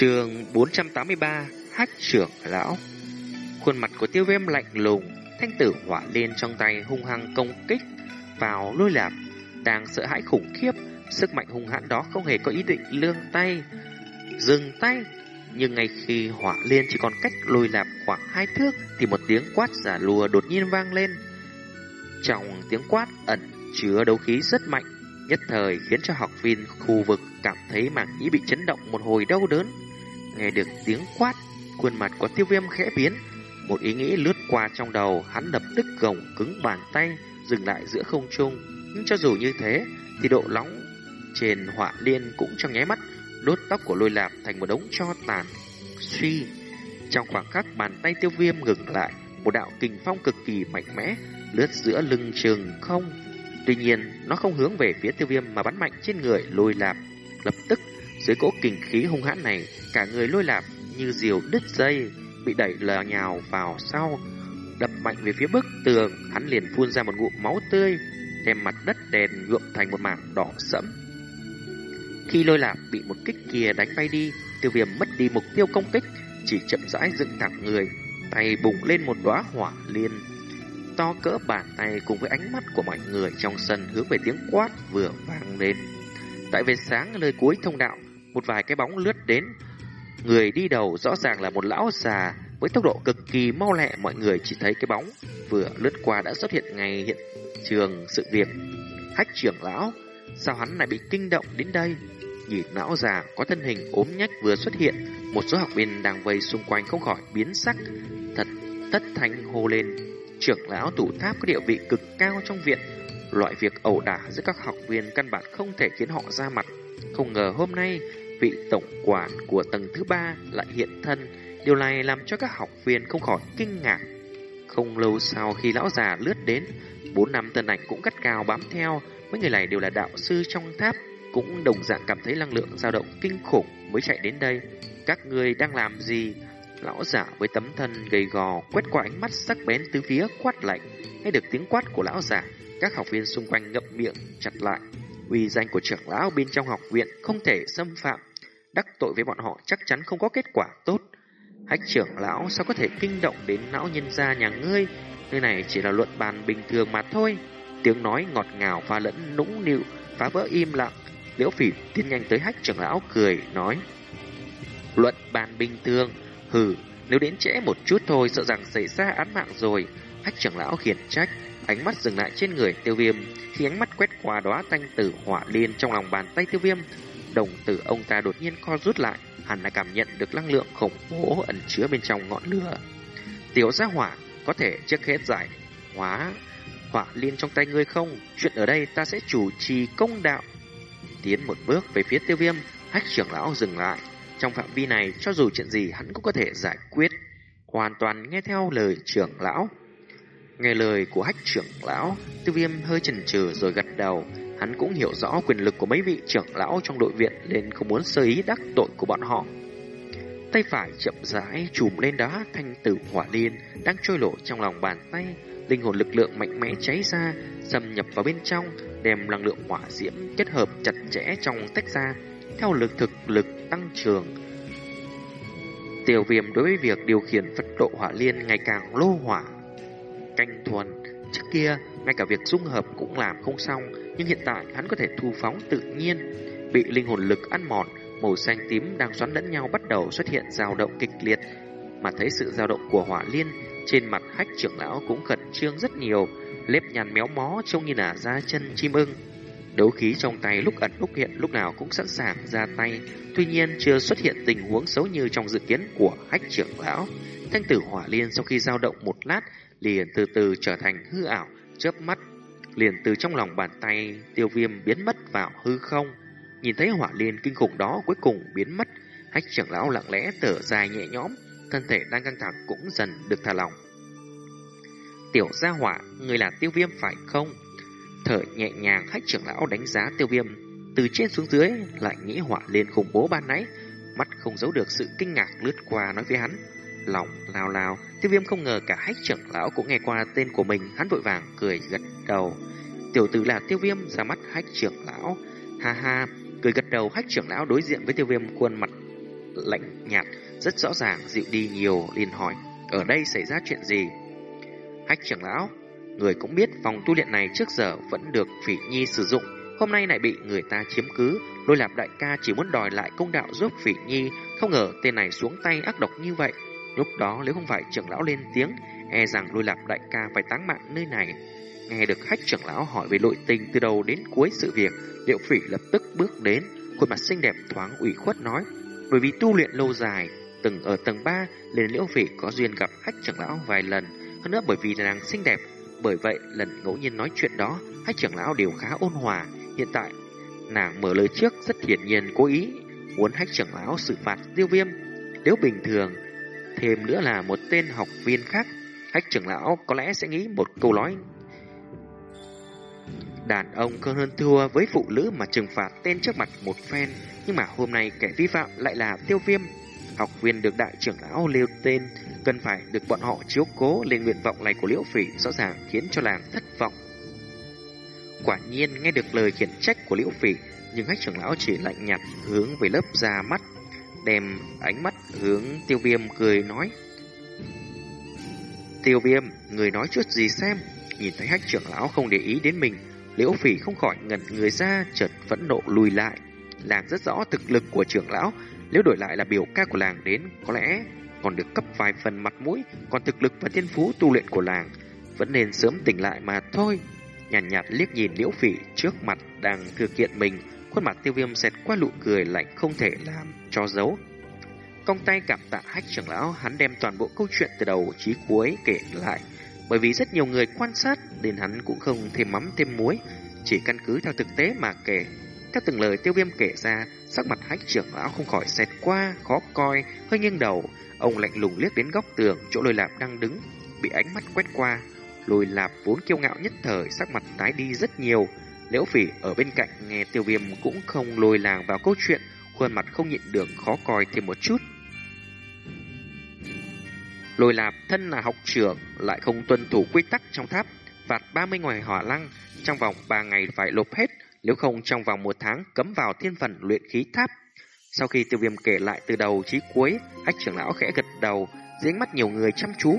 Trường 483 Hát trưởng lão. Khuôn mặt của tiêu viêm lạnh lùng, Thanh tử hỏa lên trong tay hung hăng công kích Vào lôi lạp, Đang sợ hãi khủng khiếp. Sức mạnh hung hãn đó không hề có ý định lương tay, Dừng tay. Nhưng ngay khi hỏa liên chỉ còn cách lôi lạp khoảng hai thước, Thì một tiếng quát giả lùa đột nhiên vang lên. Trong tiếng quát ẩn chứa đấu khí rất mạnh, Nhất thời khiến cho học viên khu vực cảm thấy mảng nhĩ bị chấn động một hồi đau đớn. Nghe được tiếng quát, Khuôn mặt của tiêu viêm khẽ biến. Một ý nghĩ lướt qua trong đầu, Hắn lập tức gồng cứng bàn tay, Dừng lại giữa không trung. Nhưng cho dù như thế, Thì độ nóng trên họa liên cũng trong nháy mắt, Đốt tóc của lôi lạp thành một đống cho tàn. Suy, Trong khoảng khắc bàn tay tiêu viêm ngừng lại, Một đạo kình phong cực kỳ mạnh mẽ Lướt giữa lưng trường không. Tuy nhiên, nó không hướng về phía tiêu viêm Mà bắn mạnh trên người lôi lạp. Lập tức, dưới cỗ kình khí hung hãn này Cả người lôi lạp như diều đứt dây, Bị đẩy lờ nhào vào sau, Đập mạnh về phía bức tường. Hắn liền phun ra một ngụm máu tươi, Đem mặt đất đèn nhuộm thành một mảng đỏ sẫm. Khi lôi lạp bị một kích kia đánh bay đi, Tiêu viêm mất đi mục tiêu công kích, Chỉ chậm rãi dựng thẳng người, Tay bùng lên một đóa hỏa liên. To cỡ bàn tay cùng với ánh mắt của mọi người trong sân Hướng về tiếng quát vừa vang lên. Tại về sáng lời cuối thông đạo, Một vài cái bóng lướt đến Người đi đầu rõ ràng là một lão già. Với tốc độ cực kỳ mau lẹ Mọi người chỉ thấy cái bóng Vừa lướt qua đã xuất hiện ngay hiện trường sự việc. Hách trưởng lão Sao hắn lại bị kinh động đến đây? Nhìn lão già có thân hình ốm nhách vừa xuất hiện Một số học viên đang vây xung quanh không khỏi biến sắc Thật tất thanh hô lên. Trưởng lão tủ tháp có địa vị cực cao trong viện. Loại việc ẩu đả giữa các học viên căn bản không thể khiến họ ra mặt. Không ngờ hôm nay, vị tổng quản của tầng thứ ba lại hiện thân. Điều này làm cho các học viên không khỏi kinh ngạc. Không lâu sau khi lão già lướt đến, bốn năm tân ảnh cũng gắt cao bám theo. Mấy người này đều là đạo sư trong tháp, cũng đồng dạng cảm thấy năng lượng dao động kinh khủng mới chạy đến đây. Các người đang làm gì? Lão giả với tấm thân gầy gò quét qua ánh mắt sắc bén từ phía quát lạnh. Nghe được tiếng quát của lão giả, các học viên xung quanh ngậm miệng chặt lại. Uy danh của trưởng lão bên trong học viện không thể xâm phạm. Đắc tội với bọn họ chắc chắn không có kết quả tốt. Hách trưởng lão sao có thể kinh động đến lão nhân gia nhà ngươi? Nơi này chỉ là luận bàn bình thường mà thôi. Tiếng nói ngọt ngào và lẫn nũng nịu phá vỡ im lặng. Liễu phỉ tiến nhanh tới hách trưởng lão cười nói. Luận bàn bình thường, hừ, nếu đến trễ một chút thôi sợ rằng xảy ra án mạng rồi. Hách trưởng lão khiển trách, ánh mắt dừng lại trên người tiêu viêm. Khi ánh mắt quét qua đóa thanh tử hỏa liên trong lòng bàn tay tiêu viêm, đồng tử ông ta đột nhiên co rút lại, hẳn là cảm nhận được năng lượng khủng bố ẩn chứa bên trong ngọn lửa. Tiểu gia hỏa có thể trước hết giải hóa hỏa liên trong tay ngươi không? Chuyện ở đây ta sẽ chủ trì công đạo. Tiến một bước về phía tiêu viêm, hách trưởng lão dừng lại. Trong phạm vi này, cho dù chuyện gì hắn cũng có thể giải quyết. Hoàn toàn nghe theo lời trưởng lão. Nghe lời của hách trưởng lão, tiêu viêm hơi chần chừ rồi gật đầu. Hắn cũng hiểu rõ quyền lực của mấy vị trưởng lão trong đội viện nên không muốn sơ ý đắc tội của bọn họ. Tay phải chậm rãi chùm lên đá thanh tử hỏa liên đang trôi lộ trong lòng bàn tay. Linh hồn lực lượng mạnh mẽ cháy ra, xâm nhập vào bên trong, đem năng lượng hỏa diễm kết hợp chặt chẽ trong tách ra. Theo lực thực lực tăng trưởng, Tiểu viêm đối với việc điều khiển Phật độ hỏa liên ngày càng lô hỏa canh thuần. Trước kia, ngay cả việc dung hợp cũng làm không xong, nhưng hiện tại hắn có thể thu phóng tự nhiên. Bị linh hồn lực ăn mòn, màu xanh tím đang xoắn lẫn nhau bắt đầu xuất hiện dao động kịch liệt. Mà thấy sự dao động của hỏa liên, trên mặt hách trưởng lão cũng khẩn trương rất nhiều, lếp nhăn méo mó trông như là da chân chim ưng. Đấu khí trong tay lúc ẩn lúc hiện lúc nào cũng sẵn sàng ra tay, tuy nhiên chưa xuất hiện tình huống xấu như trong dự kiến của hách trưởng lão. Thanh tử hỏa liên sau khi dao động một lát liền từ từ trở thành hư ảo, chớp mắt, liền từ trong lòng bàn tay tiêu viêm biến mất vào hư không. Nhìn thấy hỏa liên kinh khủng đó cuối cùng biến mất, hách trưởng lão lặng lẽ thở dài nhẹ nhõm, thân thể đang căng thẳng cũng dần được thả lỏng. Tiểu gia hỏa, người là tiêu viêm phải không? Thở nhẹ nhàng hách trưởng lão đánh giá tiêu viêm, từ trên xuống dưới lại nghĩ hỏa liên khủng bố ban nãy, mắt không giấu được sự kinh ngạc lướt qua nói với hắn. Lòng lao lao, tiêu viêm không ngờ cả hách trưởng lão cũng nghe qua tên của mình, hắn vội vàng cười gật đầu. Tiểu tử là tiêu viêm ra mắt hách trưởng lão. Ha ha, cười gật đầu hách trưởng lão đối diện với tiêu viêm khuôn mặt lạnh nhạt, rất rõ ràng dịu đi nhiều liền hỏi, ở đây xảy ra chuyện gì? Hách trưởng lão, người cũng biết phòng tu luyện này trước giờ vẫn được Phỉ Nhi sử dụng, hôm nay lại bị người ta chiếm cứ, lôi lạp đại ca chỉ muốn đòi lại công đạo giúp Phỉ Nhi, không ngờ tên này xuống tay ác độc như vậy. Lúc đó nếu không phải trưởng lão lên tiếng, e rằng lôi lạp đại ca phải táng mạng nơi này. Nghe được khách trưởng lão hỏi về nội tình từ đầu đến cuối sự việc, Liễu Phỉ lập tức bước đến, khuôn mặt xinh đẹp thoáng ủy khuất nói, bởi vì tu luyện lâu dài, từng ở tầng 3, liền Liễu Phỉ có duyên gặp khách trưởng lão vài lần, hơn nữa bởi vì nàng xinh đẹp, bởi vậy lần ngẫu nhiên nói chuyện đó, khách trưởng lão đều khá ôn hòa. Hiện tại, nàng mở lời trước rất hiển nhiên cố ý muốn khách trưởng lão xử phạt tiêu viêm. Nếu bình thường, thêm nữa là một tên học viên khác, hách trưởng lão có lẽ sẽ nghĩ một câu nói. Đàn ông không hơn thua với phụ nữ mà trừng phạt tên trước mặt một phen, nhưng mà hôm nay kẻ vi phạm lại là tiêu viêm. Học viên được đại trưởng lão nêu tên, cần phải được bọn họ chiếu cố lên nguyện vọng này của Liễu Phỉ rõ ràng khiến cho làng thất vọng. Quả nhiên nghe được lời khiển trách của Liễu Phỉ, nhưng hách trưởng lão chỉ lạnh nhạt hướng về lớp ra mắt, đem ánh mắt hướng tiêu viêm cười nói. Tiêu viêm, người nói chút gì xem, nhìn thấy hách trưởng lão không để ý đến mình, Liễu Phỉ không khỏi ngẩn người ra, chợt phẫn nộ lùi lại. Làng rất rõ thực lực của trưởng lão, nếu đổi lại là biểu ca của làng đến, có lẽ còn được cấp vài phần mặt mũi, còn thực lực và thiên phú tu luyện của làng vẫn nên sớm tỉnh lại mà thôi. Nhàn nhạt, nhạt liếc nhìn Liễu Phỉ trước mặt đang thực hiện mình, khuôn mặt tiêu viêm xẹt qua nụ cười lạnh không thể làm cho giấu. Cong tay cảm tạ hách trưởng lão, hắn đem toàn bộ câu chuyện từ đầu chí cuối kể lại, bởi vì rất nhiều người quan sát nên hắn cũng không thêm mắm thêm muối, chỉ căn cứ theo thực tế mà kể. Theo từng lời tiêu viêm kể ra, sắc mặt hách trưởng lão không khỏi xẹt qua, khó coi, hơi nghiêng đầu. Ông lạnh lùng liếc đến góc tường, chỗ lôi lạp đang đứng, bị ánh mắt quét qua. Lôi lạp vốn kiêu ngạo nhất thời, sắc mặt tái đi rất nhiều. Liễu phỉ ở bên cạnh nghe tiêu viêm cũng không lôi làng vào câu chuyện, khuôn mặt không nhịn được khó coi thêm một chút. Lôi lạp thân là học trưởng lại không tuân thủ quy tắc trong tháp, phạt 30 ngoài hỏa lăng, trong vòng 3 ngày phải lột hết, nếu không trong vòng một tháng cấm vào thiên phần luyện khí tháp. Sau khi tiêu viêm kể lại từ đầu chí cuối, ách trưởng lão khẽ gật đầu, dính mắt nhiều người chăm chú.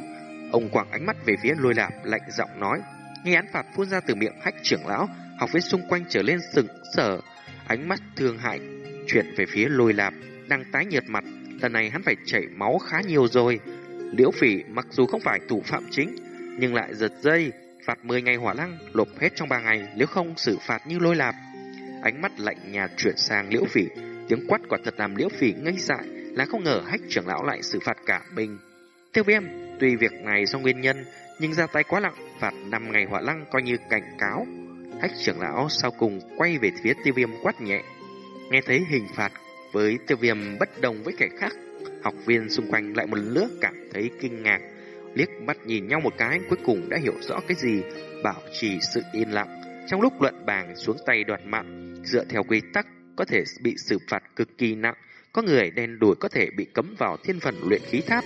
Ông quảng ánh mắt về phía lôi lạp, lạnh giọng nói. Nghe án phạt phun ra từ miệng hách trưởng lão, học viên xung quanh trở lên sừng sở. Ánh mắt thương hại, chuyển về phía lôi lạp, đang tái nhợt mặt. Lần này hắn phải chảy máu khá nhiều rồi. Liễu phỉ mặc dù không phải thủ phạm chính, nhưng lại giật dây, phạt 10 ngày hỏa lăng, lột hết trong 3 ngày, nếu không xử phạt như lôi lạp. Ánh mắt lạnh nhạt chuyển sang liễu phỉ, tiếng quát quả thật làm liễu phỉ ngây dại, là không ngờ hách trưởng lão lại xử phạt cả mình. Tiêu viêm, tuy việc này do nguyên nhân, nhưng ra tay quá nặng, phạt 5 ngày hỏa lăng coi như cảnh cáo. Hách trưởng lão sau cùng quay về phía tiêu viêm quát nhẹ. Nghe thấy hình phạt với tiêu viêm bất đồng với kẻ khác, học viên xung quanh lại một lứa cảm thấy kinh ngạc liếc mắt nhìn nhau một cái cuối cùng đã hiểu rõ cái gì, bảo trì sự yên lặng. Trong lúc luận bàn xuống tay đoạt mạng, dựa theo quy tắc có thể bị xử phạt cực kỳ nặng, có người đen đuổi có thể bị cấm vào thiên phần luyện khí tháp,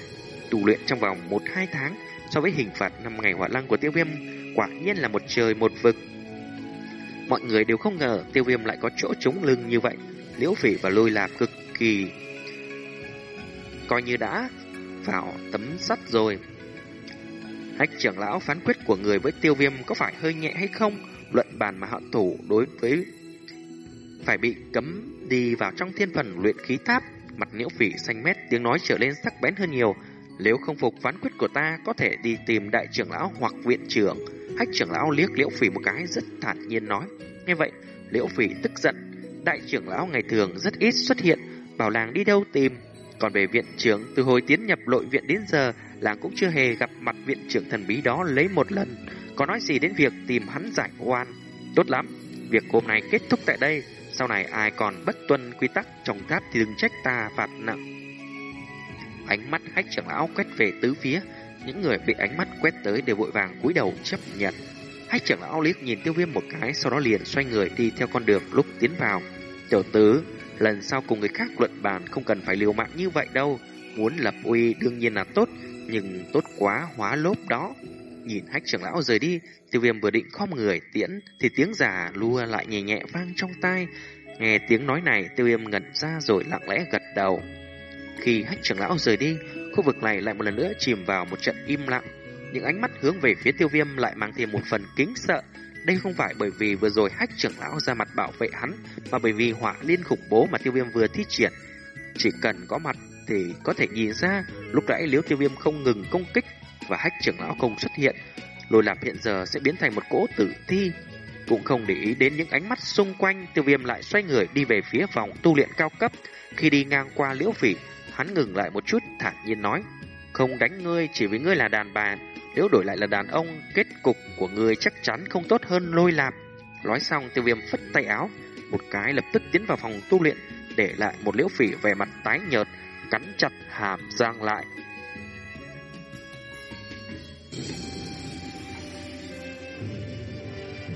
tù luyện trong vòng 1-2 tháng so với hình phạt 5 ngày hỏa lăng của tiêu viêm, quả nhiên là một trời một vực. Mọi người đều không ngờ tiêu viêm lại có chỗ trúng lưng như vậy, liễu phỉ và lôi lạp cực kỳ coi như đã vào tấm sắt rồi. Hách trưởng lão phán quyết của người với tiêu viêm có phải hơi nhẹ hay không? Luận bàn mà họ thủ đối với phải bị cấm đi vào trong thiên phần luyện khí tháp. Mặt liễu phỉ xanh mét tiếng nói trở lên sắc bén hơn nhiều. Nếu không phục phán quyết của ta có thể đi tìm đại trưởng lão hoặc viện trưởng. Hách trưởng lão liếc liễu phỉ một cái rất thản nhiên nói. Nghe vậy, liễu phỉ tức giận. Đại trưởng lão ngày thường rất ít xuất hiện, bảo làng đi đâu tìm. Còn về viện trưởng, từ hồi tiến nhập nội viện đến giờ, làng cũng chưa hề gặp mặt viện trưởng thần bí đó lấy một lần. Có nói gì đến việc tìm hắn giải oan? Tốt lắm, việc hôm nay kết thúc tại đây. Sau này ai còn bất tuân quy tắc trong tháp thì đừng trách ta phạt nặng. Ánh mắt hách trưởng lão quét về tứ phía. Những người bị ánh mắt quét tới đều vội vàng cúi đầu chấp nhận. Hách trưởng lão liếc nhìn tiêu viêm một cái, sau đó liền xoay người đi theo con đường lúc tiến vào. Tiểu tứ, lần sau cùng người khác luận bàn không cần phải liều mạng như vậy đâu. Muốn lập uy đương nhiên là tốt, nhưng tốt quá hóa lốp đó. Nhìn hách trưởng lão rời đi, tiêu viêm vừa định khom người tiễn, thì tiếng giả lua lại nhẹ nhẹ vang trong tai. Nghe tiếng nói này, tiêu viêm ngẩn ra rồi lặng lẽ gật đầu. Khi hách trưởng lão rời đi, khu vực này lại một lần nữa chìm vào một trận im lặng. Những ánh mắt hướng về phía tiêu viêm lại mang thêm một phần kính sợ. Đây không phải bởi vì vừa rồi hách trưởng lão ra mặt bảo vệ hắn, mà bởi vì hỏa liên khủng bố mà tiêu viêm vừa thi triển. Chỉ cần có mặt thì có thể nhìn ra lúc nãy nếu tiêu viêm không ngừng công kích và hách trưởng lão không xuất hiện, lôi lạp hiện giờ sẽ biến thành một cỗ tử thi. Cũng không để ý đến những ánh mắt xung quanh, tiêu viêm lại xoay người đi về phía vòng tu luyện cao cấp. Khi đi ngang qua liễu phỉ, hắn ngừng lại một chút, thản nhiên nói, không đánh ngươi chỉ vì ngươi là đàn bà, nếu đổi lại là đàn ông, kết cục của ngươi chắc chắn không tốt hơn lôi lạp. Nói xong tiêu viêm phất tay áo, một cái lập tức tiến vào phòng tu luyện, để lại một liễu phỉ về mặt tái nhợt, cắn chặt hàm răng lại.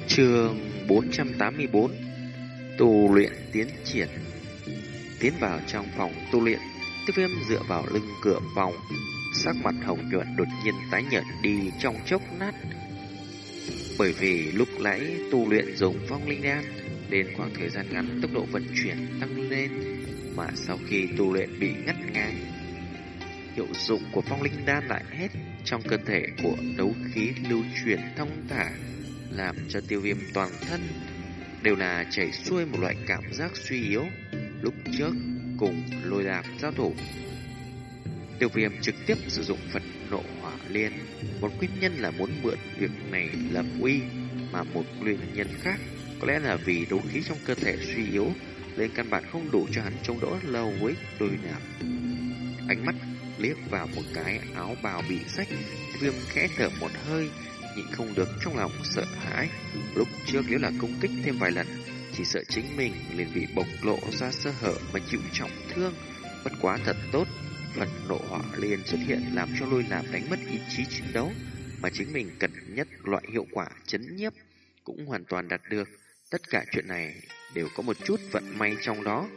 Trường 484 Tu luyện tiến triển Tiến vào trong phòng tu luyện Tiêu viêm dựa vào lưng cửa phòng, Sắc mặt hồng nhuận đột nhiên tái nhợt đi trong chốc nát Bởi vì lúc nãy tu luyện dùng vong linh đan Đến khoảng thời gian ngắn tốc độ vận chuyển tăng lên, Mà sau khi tu luyện bị ngắt ngang, Hiệu dụng của phong linh đan lại hết Trong cơ thể của đấu khí lưu chuyển thông thả, làm cho tiêu viêm toàn thân đều là chảy xuôi một loại cảm giác suy yếu. Lúc trước cùng lôi đạp giao thủ. Tiêu viêm trực tiếp sử dụng phật nộ hỏa liên, một nguyên nhân là muốn mượn việc này lập uy, mà một nguyên nhân khác có lẽ là vì đấu khí trong cơ thể suy yếu, nên căn bản không đủ cho hắn chống đỡ lâu với đôi nạp. Ánh mắt liếc vào một cái áo bào bị rách, viêm khẽ thở một hơi, nhịn không được trong lòng sợ hãi. Lúc trước nếu là công kích thêm vài lần, chỉ sợ chính mình liền bị bộc lộ ra sơ hở mà chịu trọng thương. Bất quá thật tốt, phần nộ hỏa liền xuất hiện làm cho lôi làm đánh mất ý chí chiến đấu, mà chính mình cần nhất loại hiệu quả chấn nhiếp cũng hoàn toàn đạt được. Tất cả chuyện này đều có một chút vận may trong đó.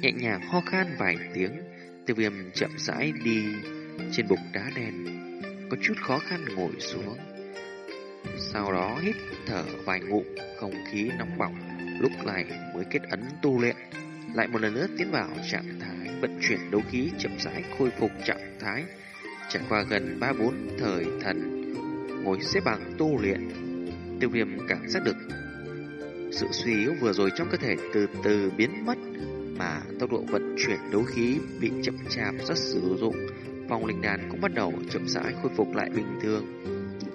Nhẹ nhàng ho khan vài tiếng, tiêu viêm chậm rãi đi trên bục đá đen có chút khó khăn ngồi xuống. Sau đó hít thở vài ngụm không khí nóng bỏng, lúc này mới kết ấn tu luyện, lại một lần nữa tiến vào trạng thái vận chuyển đấu khí chậm rãi khôi phục trạng thái. Trải qua gần 3-4 thời thần ngồi xếp bằng tu luyện, tiêu viêm cảm giác được sự suy yếu vừa rồi trong cơ thể từ từ biến mất mà tốc độ vận chuyển đấu khí bị chậm chạp rất sử dụng Phong linh đàn cũng bắt đầu chậm rãi khôi phục lại bình thường.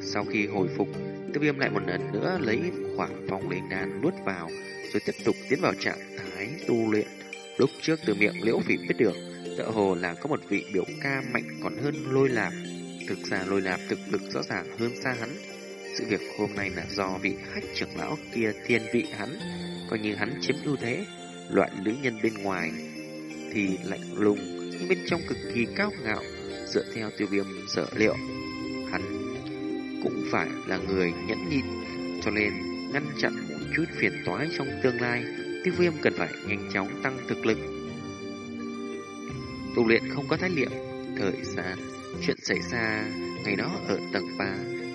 Sau khi hồi phục, tiêu viêm lại một lần nữa lấy khoảng phòng linh đan nuốt vào, rồi tiếp tục tiến vào trạng thái tu luyện. Lúc trước từ miệng liễu phỉ biết được, tựa hồ là có một vị biểu ca mạnh còn hơn lôi lạp. Thực ra lôi lạp thực lực rõ ràng hơn xa hắn. Sự việc hôm nay là do vị khách trưởng lão kia thiên vị hắn, coi như hắn chiếm ưu thế. Loại nữ nhân bên ngoài thì lạnh lùng, nhưng bên trong cực kỳ cao ngạo, dựa theo tiêu viêm sở liệu. Hắn cũng phải là người nhẫn nhịn, cho nên ngăn chặn một chút phiền toái trong tương lai, tiêu viêm cần phải nhanh chóng tăng thực lực. Tu luyện không có thái liệu, thời gian, chuyện xảy ra ngày đó ở tầng 3,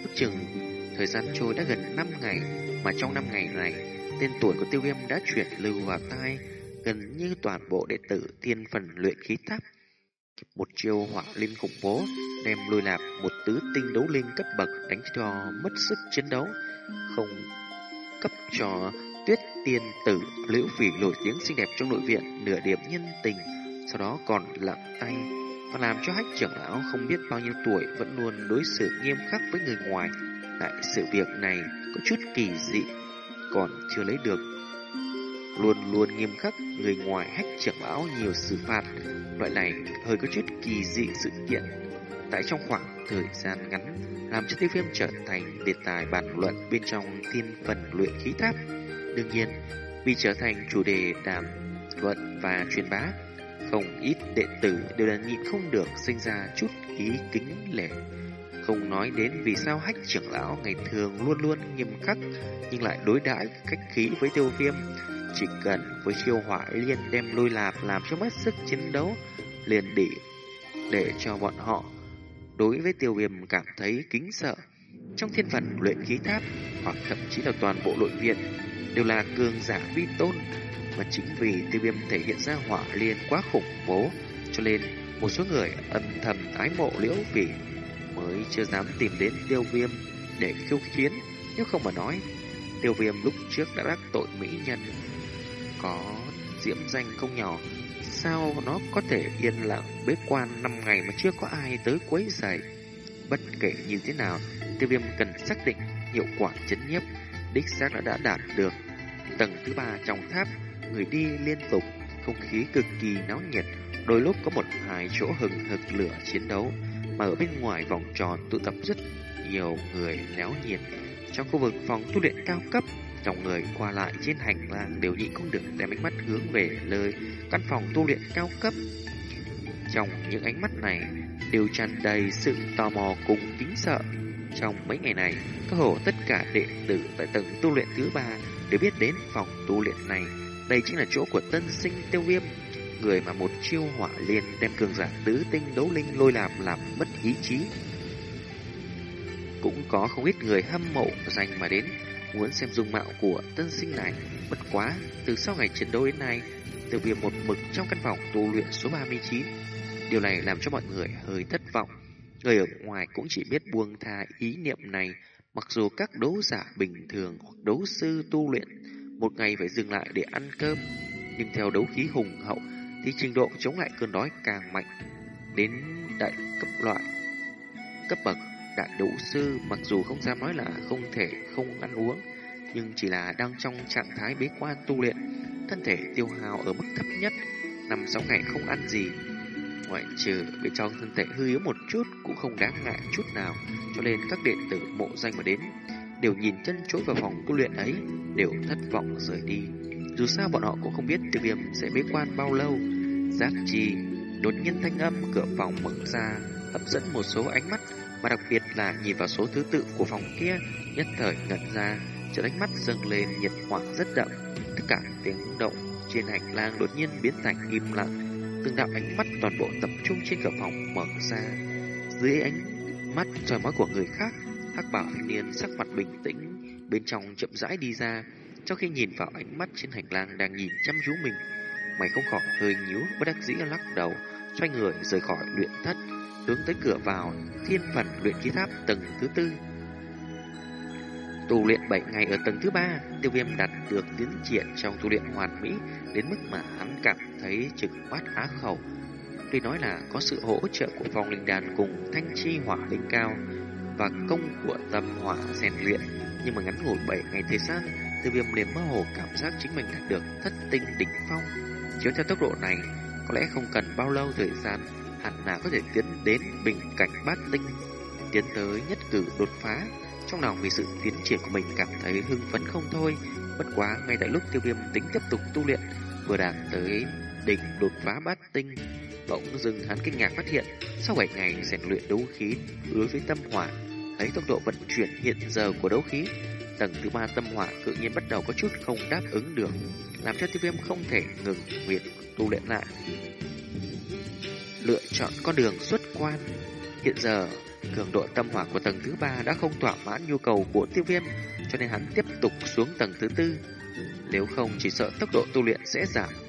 ước chừng thời gian trôi đã gần 5 ngày, mà trong 5 ngày này, tên tuổi của tiêu viêm đã chuyển lưu vào tai gần như toàn bộ đệ tử thiên phần luyện khí tháp một chiêu hỏa linh khủng bố đem lùi lạp một tứ tinh đấu linh cấp bậc đánh cho mất sức chiến đấu, không cấp cho tuyết tiên tử liễu phỉ nổi tiếng xinh đẹp trong nội viện nửa điểm nhân tình, sau đó còn lặng tay và làm cho hách trưởng lão không biết bao nhiêu tuổi vẫn luôn đối xử nghiêm khắc với người ngoài. Tại sự việc này có chút kỳ dị, còn chưa lấy được luôn luôn nghiêm khắc, người ngoài hách trưởng lão nhiều xử phạt. Loại này hơi có chút kỳ dị sự kiện. Tại trong khoảng thời gian ngắn, làm cho tiêu viêm trở thành đề tài bàn luận bên trong thiên phần luyện khí tháp. Đương nhiên, vì trở thành chủ đề đàm luận và truyền bá, không ít đệ tử đều là nhịn không được sinh ra chút ý kính lẻ không nói đến vì sao hách trưởng lão ngày thường luôn luôn nghiêm khắc nhưng lại đối đãi cách khí với tiêu viêm chỉ cần với chiêu hỏa liên đem lôi lạp làm cho mất sức chiến đấu, liền để, để cho bọn họ đối với tiêu viêm cảm thấy kính sợ. Trong thiên phần luyện khí tháp, hoặc thậm chí là toàn bộ nội viện, đều là cường giả vi tôn. và chính vì tiêu viêm thể hiện ra hỏa liên quá khủng bố, cho nên một số người âm thầm ái mộ liễu vì mới chưa dám tìm đến tiêu viêm để khiêu chiến. Nếu không mà nói, tiêu viêm lúc trước đã đắc tội mỹ nhân có diễm danh không nhỏ. Sao nó có thể yên lặng bế quan năm ngày mà chưa có ai tới quấy rầy? Bất kể như thế nào, tiêu viêm cần xác định hiệu quả chấn nhiếp đích xác đã, đã đạt được. Tầng thứ ba trong tháp, người đi liên tục, không khí cực kỳ náo nhiệt, đôi lúc có một hai chỗ hừng hực lửa chiến đấu, mà ở bên ngoài vòng tròn tụ tập rất nhiều người náo nhiệt. Trong khu vực phòng tu luyện cao cấp, dòng người qua lại trên hành lang đều nhịn không được đem ánh mắt hướng về nơi căn phòng tu luyện cao cấp. Trong những ánh mắt này đều tràn đầy sự tò mò cùng kính sợ. Trong mấy ngày này, cơ hồ tất cả đệ tử tại tầng tu luyện thứ ba đều biết đến phòng tu luyện này. Đây chính là chỗ của tân sinh tiêu viêm, người mà một chiêu hỏa liên đem cường giả tứ tinh đấu linh lôi làm làm mất ý chí. Cũng có không ít người hâm mộ dành mà đến, muốn xem dung mạo của tân sinh này. Bất quá, từ sau ngày chiến đấu đến nay, tiêu viêm một mực trong căn phòng tu luyện số 39. Điều này làm cho mọi người hơi thất vọng. Người ở ngoài cũng chỉ biết buông tha ý niệm này, mặc dù các đấu giả bình thường hoặc đấu sư tu luyện một ngày phải dừng lại để ăn cơm, nhưng theo đấu khí hùng hậu thì trình độ chống lại cơn đói càng mạnh. Đến đại cấp loại, cấp bậc đại đấu sư mặc dù không dám nói là không thể không ăn uống, nhưng chỉ là đang trong trạng thái bế quan tu luyện, thân thể tiêu hao ở mức thấp nhất, năm sáu ngày không ăn gì, ngoại trừ bên trong thân thể hư yếu một chút cũng không đáng ngại chút nào, cho nên các đệ tử mộ danh mà đến đều nhìn chân chối vào phòng tu luyện ấy, đều thất vọng rời đi. Dù sao bọn họ cũng không biết tiêu viêm sẽ bế quan bao lâu. Giác chi, đột nhiên thanh âm cửa phòng mở ra, hấp dẫn một số ánh mắt, mà đặc biệt là nhìn vào số thứ tự của phòng kia, nhất thời ngẩn ra, trở ánh mắt dâng lên nhiệt hỏa rất đậm. Tất cả tiếng động trên hành lang đột nhiên biến thành im lặng, từng đạo ánh mắt toàn bộ tập trung trên cửa phòng mở ra. Dưới ánh mắt trời mói của người khác, hắc bảo thanh niên sắc mặt bình tĩnh, bên trong chậm rãi đi ra, trong khi nhìn vào ánh mắt trên hành lang đang nhìn chăm chú mình. Mày không khỏi hơi nhíu, bất đắc dĩ lắc đầu, xoay người rời khỏi luyện thất, hướng tới cửa vào thiên phần luyện khí tháp tầng thứ tư. Tu luyện 7 ngày ở tầng thứ ba, tiêu viêm đạt được tiến triển trong tu luyện hoàn mỹ đến mức mà hắn cảm thấy trực bát á khẩu. Tuy nói là có sự hỗ trợ của phong linh đàn cùng thanh chi hỏa linh cao và công của tâm hỏa rèn luyện, nhưng mà ngắn ngủi 7 ngày thời gian, tiêu viêm liền mơ hồ cảm giác chính mình đạt được thất tinh đỉnh phong. Chiếu theo tốc độ này, có lẽ không cần bao lâu thời gian, hẳn là có thể tiến đến bình cảnh bát tinh, tiến tới nhất cử đột phá. Trong lòng vì sự tiến triển của mình cảm thấy hưng phấn không thôi. Bất quá, ngay tại lúc tiêu viêm tính tiếp tục tu luyện, vừa đạt tới đỉnh đột phá bát tinh, bỗng dưng hắn kinh ngạc phát hiện, sau 7 ngày rèn luyện đấu khí đối với tâm hỏa, thấy tốc độ vận chuyển hiện giờ của đấu khí, tầng thứ ba tâm hỏa tự nhiên bắt đầu có chút không đáp ứng được, làm cho tiêu viêm không thể ngừng việc tu luyện lại. Lựa chọn con đường xuất quan. Hiện giờ, cường độ tâm hỏa của tầng thứ ba đã không thỏa mãn nhu cầu của tiêu viêm, cho nên hắn tiếp tục xuống tầng thứ tư. Nếu không chỉ sợ tốc độ tu luyện sẽ giảm.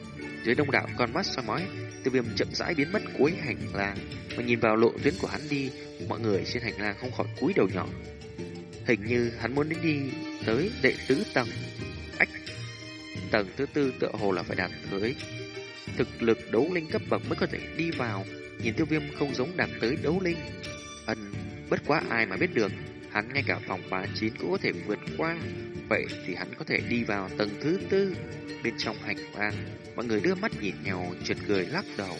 Dưới đông đảo con mắt soi mói, tiêu viêm chậm rãi biến mất cuối hành lang. Mà nhìn vào lộ tuyến của hắn đi, mọi người trên hành lang không khỏi cúi đầu nhỏ. Hình như hắn muốn đến đi tới đệ tứ tầng. Ách! Tầng thứ tư tựa hồ là phải đạt tới thực lực đấu linh cấp bậc mới có thể đi vào. Nhìn tiêu viêm không giống đạt tới đấu linh. Ân, bất quá ai mà biết được, hắn ngay cả phòng 39 cũng có thể vượt qua. Vậy thì hắn có thể đi vào tầng thứ tư. Bên trong hành lang, mọi người đưa mắt nhìn nhau, chợt cười lắc đầu.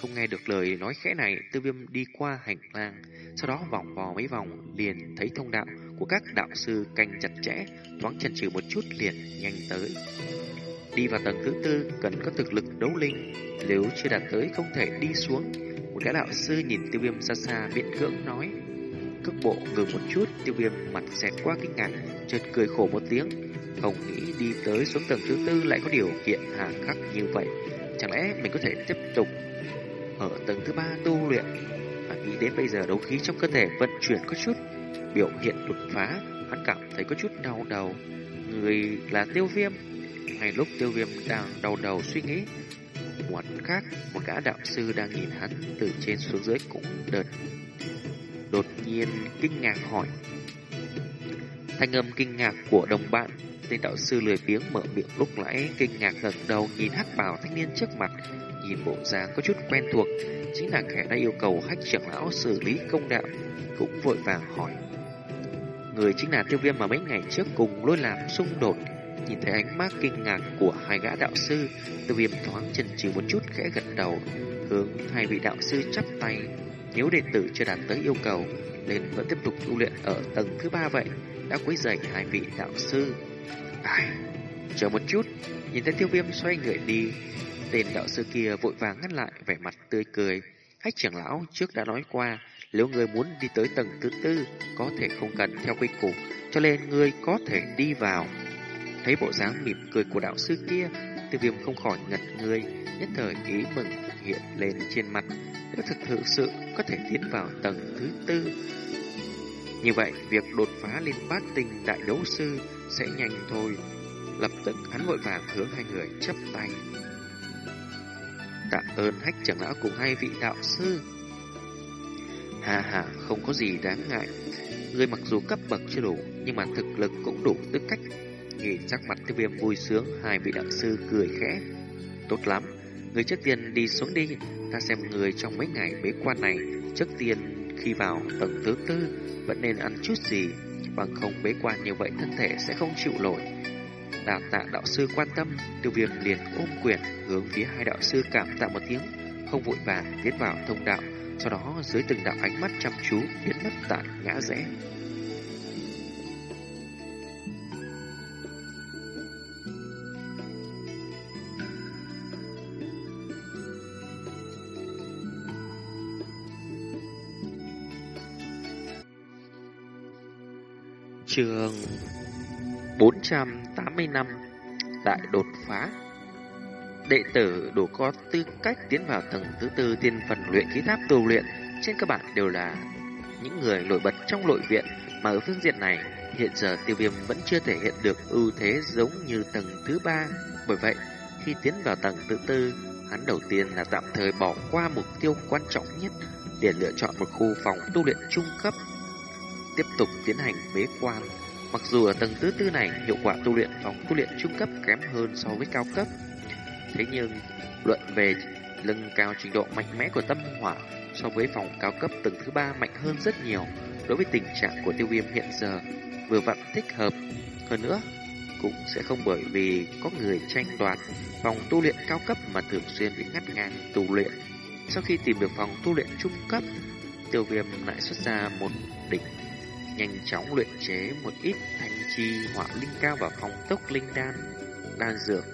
Không nghe được lời nói khẽ này, tiêu viêm đi qua hành lang, sau đó vòng vò mấy vòng, liền thấy thông đạo của các đạo sư canh chặt chẽ, thoáng chần chừ một chút liền nhanh tới. Đi vào tầng thứ tư cần có thực lực đấu linh, nếu chưa đạt tới không thể đi xuống. Một gã đạo sư nhìn tiêu viêm xa xa biện cưỡng nói. Cước bộ ngừng một chút, tiêu viêm mặt xẹt qua kinh ngạc, chợt cười khổ một tiếng. Không nghĩ đi tới xuống tầng thứ tư lại có điều kiện hà khắc như vậy. Chẳng lẽ mình có thể tiếp tục ở tầng thứ ba tu luyện? và nghĩ đến bây giờ đấu khí trong cơ thể vận chuyển có chút biểu hiện đột phá, hắn cảm thấy có chút đau đầu. người là tiêu viêm. Ngay lúc tiêu viêm đang đau đầu suy nghĩ, một khác, một gã đạo sư đang nhìn hắn từ trên xuống dưới cũng đợt. Đột nhiên kinh ngạc hỏi. Thanh âm kinh ngạc của đồng bạn, tên đạo sư lười biếng mở miệng lúc nãy kinh ngạc gật đầu nhìn hắc bào thanh niên trước mặt, nhìn bộ dáng có chút quen thuộc, chính là kẻ đã yêu cầu hách trưởng lão xử lý công đạo, cũng vội vàng hỏi. Người chính là tiêu viêm mà mấy ngày trước cùng lôi làm xung đột, nhìn thấy ánh mắt kinh ngạc của hai gã đạo sư, tiêu viêm thoáng chần chừ một chút khẽ gật đầu, hướng hai vị đạo sư chắp tay. Nếu đệ tử chưa đạt tới yêu cầu, nên vẫn tiếp tục tu luyện ở tầng thứ ba vậy, đã quấy rầy hai vị đạo sư. Ai, chờ một chút, nhìn thấy tiêu viêm xoay người đi, tên đạo sư kia vội vàng ngăn lại vẻ mặt tươi cười. Hách trưởng lão trước đã nói qua, nếu người muốn đi tới tầng thứ tư, có thể không cần theo quy củ, cho nên người có thể đi vào. Thấy bộ dáng mỉm cười của đạo sư kia, tiêu viêm không khỏi ngật người, nhất thời ý mừng hiện lên trên mặt. Nếu thực thực sự có thể tiến vào tầng thứ tư. Như vậy, việc đột phá lên bát tinh đại đấu sư sẽ nhanh thôi. Lập tức hắn vội vàng hướng hai người chấp tay. Tạ ơn hách trưởng lão cùng hai vị đạo sư. Hà hà, không có gì đáng ngại. Người mặc dù cấp bậc chưa đủ, nhưng mà thực lực cũng đủ tư cách. Nhìn sắc mặt tiêu viêm vui sướng, hai vị đạo sư cười khẽ. Tốt lắm, người trước tiên đi xuống đi, ta xem người trong mấy ngày bế quan này, trước tiên khi vào tầng thứ tư, vẫn nên ăn chút gì, bằng không bế quan như vậy thân thể sẽ không chịu nổi. Đào tạ đạo sư quan tâm, tiêu viêm liền ôm quyền hướng phía hai đạo sư cảm tạ một tiếng, không vội vàng tiến vào thông đạo, sau đó dưới từng đạo ánh mắt chăm chú biến mất tại ngã rẽ. Trường 485 Đại đột phá. Đệ tử đủ có tư cách tiến vào tầng thứ tư tiên phần luyện khí tháp tu luyện. Trên cơ bản đều là những người nổi bật trong nội viện, mà ở phương diện này, hiện giờ tiêu viêm vẫn chưa thể hiện được ưu thế giống như tầng thứ ba. Bởi vậy, khi tiến vào tầng thứ tư, hắn đầu tiên là tạm thời bỏ qua mục tiêu quan trọng nhất để lựa chọn một khu phòng tu luyện trung cấp tiếp tục tiến hành bế quan Mặc dù ở tầng thứ tư này hiệu quả tu luyện phòng tu luyện trung cấp kém hơn so với cao cấp, thế nhưng luận về lưng cao trình độ mạnh mẽ của tâm hỏa so với phòng cao cấp tầng thứ ba mạnh hơn rất nhiều. Đối với tình trạng của tiêu viêm hiện giờ vừa vặn thích hợp hơn nữa cũng sẽ không bởi vì có người tranh đoạt phòng tu luyện cao cấp mà thường xuyên bị ngắt ngang tu luyện. Sau khi tìm được phòng tu luyện trung cấp, tiêu viêm lại xuất ra một đỉnh nhanh chóng luyện chế một ít thanh chi hỏa linh cao và phong tốc linh đan, đan dược.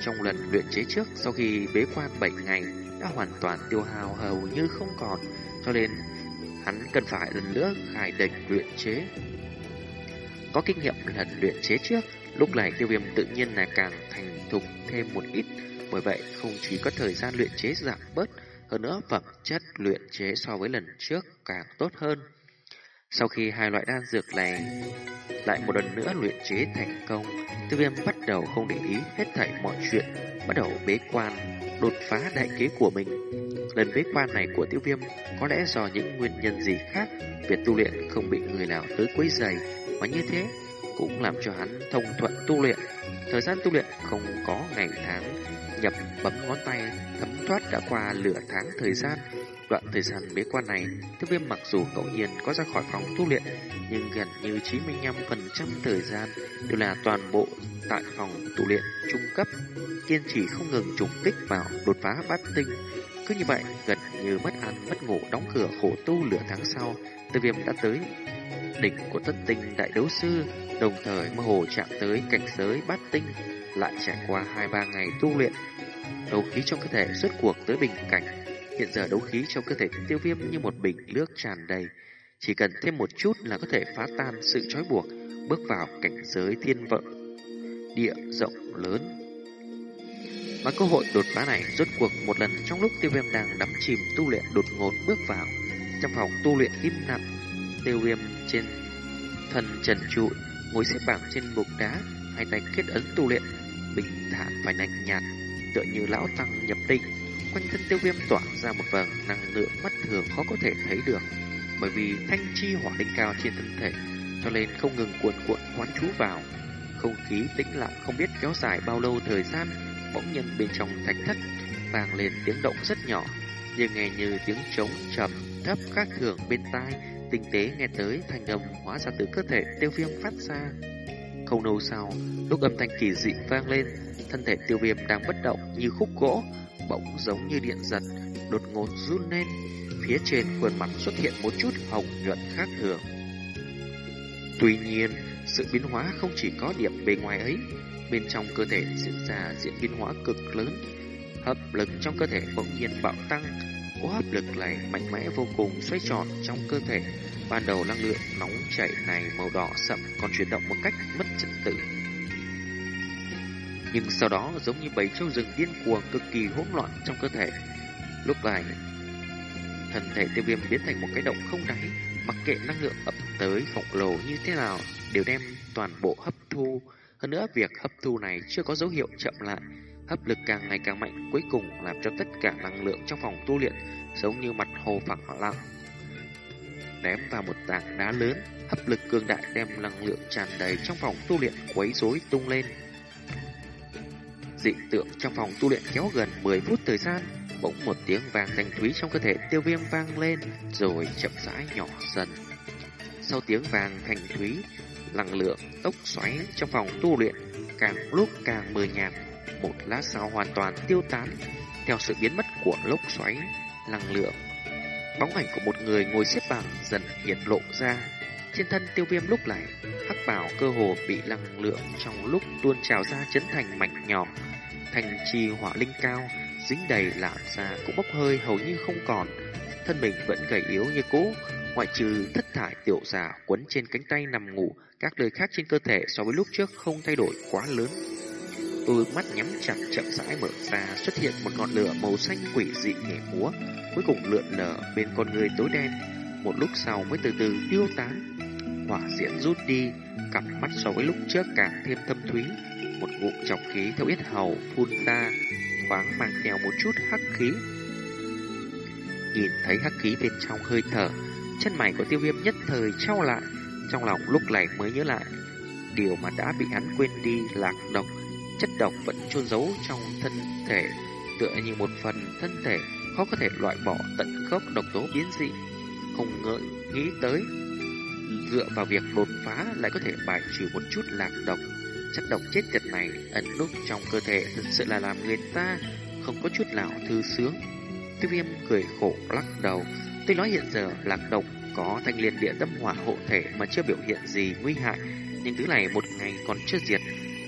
Trong lần luyện chế trước, sau khi bế quan 7 ngày, đã hoàn toàn tiêu hao hầu như không còn, cho nên hắn cần phải lần nữa khai địch luyện chế. Có kinh nghiệm lần luyện chế trước, lúc này tiêu viêm tự nhiên là càng thành thục thêm một ít, bởi vậy không chỉ có thời gian luyện chế giảm bớt, hơn nữa phẩm chất luyện chế so với lần trước càng tốt hơn. Sau khi hai loại đan dược này lại một lần nữa luyện chế thành công, tiêu viêm bắt đầu không để ý hết thảy mọi chuyện, bắt đầu bế quan, đột phá đại kế của mình. Lần bế quan này của tiêu viêm có lẽ do những nguyên nhân gì khác, việc tu luyện không bị người nào tới quấy rầy, mà như thế cũng làm cho hắn thông thuận tu luyện. Thời gian tu luyện không có ngày tháng, nhập bấm ngón tay, thấm thoát đã qua lửa tháng thời gian, Đoạn thời gian bế quan này, tiêu viêm mặc dù ngẫu nhiên có ra khỏi phòng tu luyện, nhưng gần như 95% thời gian đều là toàn bộ tại phòng tu luyện trung cấp, kiên trì không ngừng trùng kích vào đột phá bát tinh. Cứ như vậy, gần như mất ăn mất ngủ đóng cửa khổ tu lửa tháng sau, tiêu viêm đã tới đỉnh của tất tinh đại đấu sư, đồng thời mơ hồ chạm tới cảnh giới bát tinh, lại trải qua 2-3 ngày tu luyện. đầu khí trong cơ thể xuất cuộc tới bình cảnh Hiện giờ đấu khí trong cơ thể tiêu viêm như một bình nước tràn đầy. Chỉ cần thêm một chút là có thể phá tan sự trói buộc, bước vào cảnh giới thiên vận, địa rộng lớn. Mà cơ hội đột phá này rốt cuộc một lần trong lúc tiêu viêm đang đắm chìm tu luyện đột ngột bước vào. Trong phòng tu luyện im lặng, tiêu viêm trên thần trần trụ, ngồi xếp bằng trên bục đá, hai tay kết ấn tu luyện, bình thản và lạnh nhạt, tựa như lão tăng nhập định. Quanh thân tiêu viêm tỏa ra một vầng năng lượng mắt thường khó có thể thấy được, bởi vì thanh chi hỏa linh cao trên thân thể, cho nên không ngừng cuộn cuộn quán chú vào. Không khí tĩnh lặng không biết kéo dài bao lâu thời gian, bỗng nhiên bên trong thạch thất vang lên tiếng động rất nhỏ, nhưng nghe như tiếng trống trầm thấp khác thường bên tai, tinh tế nghe tới thành âm hóa ra từ cơ thể tiêu viêm phát ra. Không lâu sau, lúc âm thanh kỳ dị vang lên, thân thể tiêu viêm đang bất động như khúc gỗ, bỗng giống như điện giật, đột ngột run lên. Phía trên khuôn mặt xuất hiện một chút hồng nhuận khác thường. Tuy nhiên, sự biến hóa không chỉ có điểm bề ngoài ấy, bên trong cơ thể diễn ra diễn biến hóa cực lớn. Hấp lực trong cơ thể bỗng nhiên bạo tăng, cỗ hấp lực này mạnh mẽ vô cùng xoay tròn trong cơ thể. Ban đầu năng lượng nóng chảy này màu đỏ sậm còn chuyển động một cách mất trật tự. Nhưng sau đó giống như bầy trâu rừng điên cuồng cực kỳ hỗn loạn trong cơ thể. Lúc này, thân thể tiêu viêm biến thành một cái động không đáy, mặc kệ năng lượng ập tới khổng lồ như thế nào, đều đem toàn bộ hấp thu. Hơn nữa, việc hấp thu này chưa có dấu hiệu chậm lại, hấp lực càng ngày càng mạnh, cuối cùng làm cho tất cả năng lượng trong phòng tu luyện giống như mặt hồ phẳng lặng. Ném vào một tảng đá lớn, hấp lực cường đại đem năng lượng tràn đầy trong phòng tu luyện quấy rối tung lên. Dị tượng trong phòng tu luyện kéo gần 10 phút thời gian, bỗng một tiếng vàng thanh thúy trong cơ thể tiêu viêm vang lên, rồi chậm rãi nhỏ dần. Sau tiếng vàng thanh thúy, năng lượng tốc xoáy trong phòng tu luyện càng lúc càng mờ nhạt, một lát sau hoàn toàn tiêu tán. Theo sự biến mất của lốc xoáy, năng lượng, bóng ảnh của một người ngồi xếp bằng dần hiện lộ ra. Trên thân tiêu viêm lúc này, hắc bảo cơ hồ bị năng lượng trong lúc tuôn trào ra chấn thành mảnh nhỏ. Thành trì hỏa linh cao, dính đầy làn da cũng bốc hơi hầu như không còn. Thân mình vẫn gầy yếu như cũ, ngoại trừ thất thải tiểu giả quấn trên cánh tay nằm ngủ, các nơi khác trên cơ thể so với lúc trước không thay đổi quá lớn. Đôi mắt nhắm chặt chậm rãi mở ra xuất hiện một ngọn lửa màu xanh quỷ dị nhảy múa, cuối cùng lượn lờ bên con người tối đen. Một lúc sau mới từ từ tiêu tán. Hỏa diễm rút đi, cặp mắt so với lúc trước càng thêm thâm thúy. Một ngụm trọc khí theo yết hầu phun ra, thoáng mang theo một chút hắc khí. Nhìn thấy hắc khí bên trong hơi thở, chân mày của tiêu viêm nhất thời trao lại, trong lòng lúc này mới nhớ lại. Điều mà đã bị hắn quên đi lạc độc, chất độc vẫn chôn giấu trong thân thể, tựa như một phần thân thể khó có thể loại bỏ tận gốc độc tố biến dị. Không ngợi nghĩ tới, dựa vào việc đột phá lại có thể bài trừ một chút lạc độc. Chất độc chết tiệt này ẩn núp trong cơ thể thực sự là làm người ta không có chút nào thư sướng. Tiêu viêm cười khổ lắc đầu. Tôi nói hiện giờ lạc độc có thanh liên địa tâm hỏa hộ thể mà chưa biểu hiện gì nguy hại. Nhưng thứ này một ngày còn chưa diệt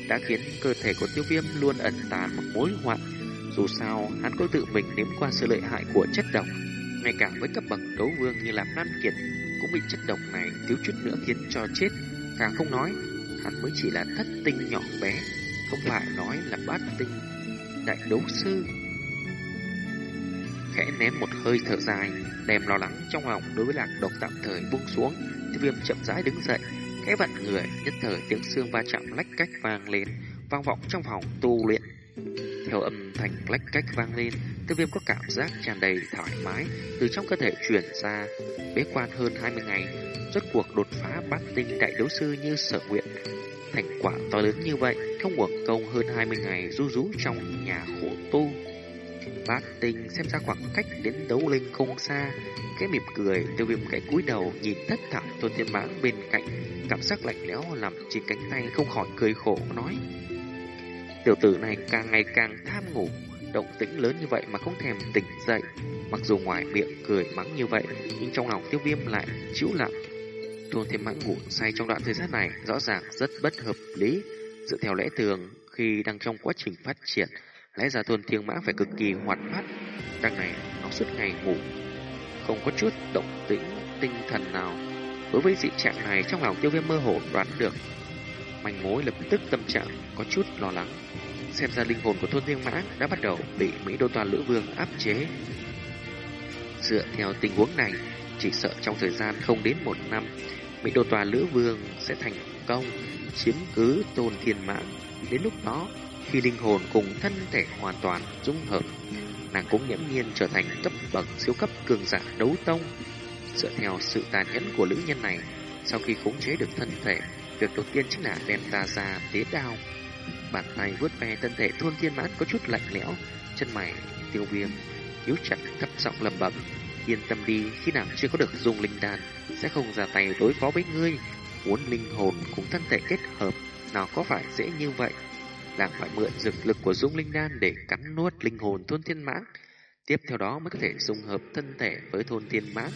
đã khiến cơ thể của tiêu viêm luôn ẩn tàn một mối họa. Dù sao, hắn có tự mình nếm qua sự lợi hại của chất độc. Ngay cả với cấp bậc đấu vương như làm Nam Kiệt cũng bị chất độc này thiếu chút nữa khiến cho chết. Càng không nói, hắn mới chỉ là thất tinh nhỏ bé, không phải nói là bát tinh đại đấu sư. Khẽ ném một hơi thở dài, đem lo lắng trong lòng đối với lạc độc tạm thời buông xuống, tiêu viêm chậm rãi đứng dậy, khẽ vặn người, nhất thời tiếng xương va chạm lách cách vang lên, vang vọng trong phòng tu luyện. Theo âm thanh lách cách vang lên, tiêu viêm có cảm giác tràn đầy thoải mái từ trong cơ thể chuyển ra. Bế quan hơn 20 ngày, rốt cuộc đột phá bát tinh đại đấu sư như sở nguyện. Thành quả to lớn như vậy, không uổng công hơn 20 ngày du rú trong nhà khổ tu. Bát tinh xem ra khoảng cách đến đấu linh không xa. Cái mỉm cười, tiêu viêm cái cúi đầu nhìn thất thải tôn thiên mãng bên cạnh. Cảm giác lạnh lẽo làm trên cánh tay không khỏi cười khổ nói. Tiểu tử này càng ngày càng tham ngủ, động tĩnh lớn như vậy mà không thèm tỉnh dậy. Mặc dù ngoài miệng cười mắng như vậy, nhưng trong lòng tiêu viêm lại chịu lặng. Tôn thiên mãng ngủ say trong đoạn thời gian này rõ ràng rất bất hợp lý. Dựa theo lẽ thường, khi đang trong quá trình phát triển, lẽ ra tôn thiên mãng phải cực kỳ hoạt bát. Đằng này, nó suốt ngày ngủ, không có chút động tĩnh tinh thần nào. Đối với dị trạng này, trong lòng tiêu viêm mơ hồ đoán được manh mối lập tức tâm trạng có chút lo lắng. Xem ra linh hồn của thôn thiên mã đã bắt đầu bị Mỹ Đô Toàn Lữ Vương áp chế. Dựa theo tình huống này, chỉ sợ trong thời gian không đến một năm, Mỹ Đô Toàn Lữ Vương sẽ thành công, chiếm cứ tôn thiên mã. Đến lúc đó, khi linh hồn cùng thân thể hoàn toàn dung hợp, nàng cũng nghiễm nhiên trở thành cấp bậc siêu cấp cường giả đấu tông. Dựa theo sự tàn nhẫn của nữ nhân này, sau khi khống chế được thân thể, việc đầu tiên chính là đem ta ra tế đao. Bàn tay vuốt ve thân thể thôn thiên mãn có chút lạnh lẽo, chân mày tiêu viêm, nhíu chặt thấp giọng lẩm bẩm Yên tâm đi, khi nào chưa có được dùng linh đan, sẽ không ra tay đối phó với ngươi. Muốn linh hồn cùng thân thể kết hợp, nào có phải dễ như vậy. Nàng phải mượn dược lực của dung linh đan để cắn nuốt linh hồn thôn thiên mãn Tiếp theo đó mới có thể dung hợp thân thể với thôn thiên mãn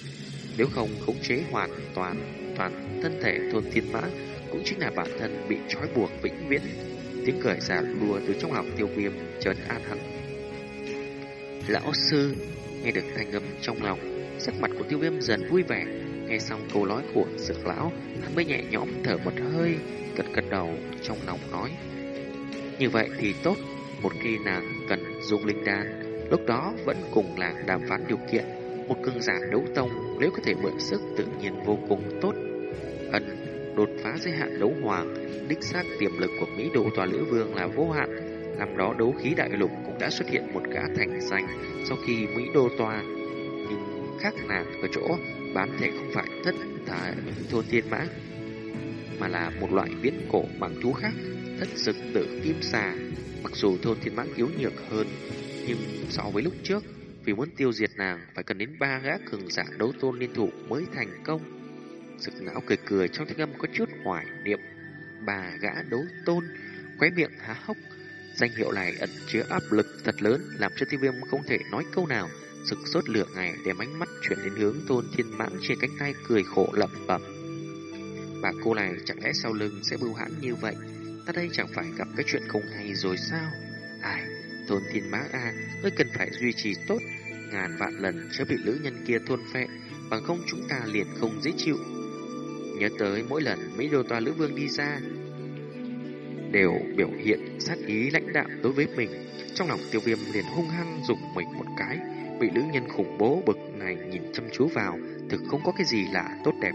Nếu không khống chế hoàn toàn toàn thân thể thôn thiên mãn cũng chính là bản thân bị trói buộc vĩnh viễn. Tiếng cười giả đùa từ trong lòng tiêu viêm trấn an hắn. Lão sư, nghe được thanh âm trong lòng, sắc mặt của tiêu viêm dần vui vẻ. Nghe xong câu nói của dược lão, hắn mới nhẹ nhõm thở một hơi, gật gật đầu trong lòng nói. Như vậy thì tốt, một khi nàng cần dùng linh đan, lúc đó vẫn cùng là đàm phán điều kiện. Một cương giả đấu tông nếu có thể mượn sức tự nhiên vô cùng tốt. ân đột phá giới hạn đấu hoàng, đích xác tiềm lực của Mỹ độ tòa lữ vương là vô hạn. Năm đó đấu khí đại lục cũng đã xuất hiện một gã thành danh sau khi Mỹ đô tòa. Nhưng khác nàng ở chỗ bán thể không phải thất thải thôn thiên mã, mà là một loại viễn cổ bằng thú khác thất dực tự kim xà. Mặc dù thôn thiên mãng yếu nhược hơn, nhưng so với lúc trước, vì muốn tiêu diệt nàng phải cần đến ba gã cường giả đấu tôn liên thủ mới thành công dực não cười cười trong thanh âm có chút hoài niệm. bà gã đấu tôn, khóe miệng há hốc. Danh hiệu này ẩn chứa áp lực thật lớn làm cho tiêu viêm không thể nói câu nào. Sực sốt lửa ngày đem ánh mắt chuyển đến hướng tôn thiên mãng trên cánh tay cười khổ lẩm bẩm. Bà cô này chẳng lẽ sau lưng sẽ bưu hãn như vậy? Ta đây chẳng phải gặp cái chuyện không hay rồi sao? Ai, tôn thiên mã A, ngươi cần phải duy trì tốt, ngàn vạn lần chớ bị lữ nhân kia thôn phệ, bằng không chúng ta liền không dễ chịu. Nhớ tới mỗi lần mấy đô tòa lữ vương đi ra, đều biểu hiện sát ý lãnh đạo đối với mình. Trong lòng tiêu viêm liền hung hăng dùng mình một cái, bị lữ nhân khủng bố bực này nhìn chăm chú vào, thực không có cái gì là tốt đẹp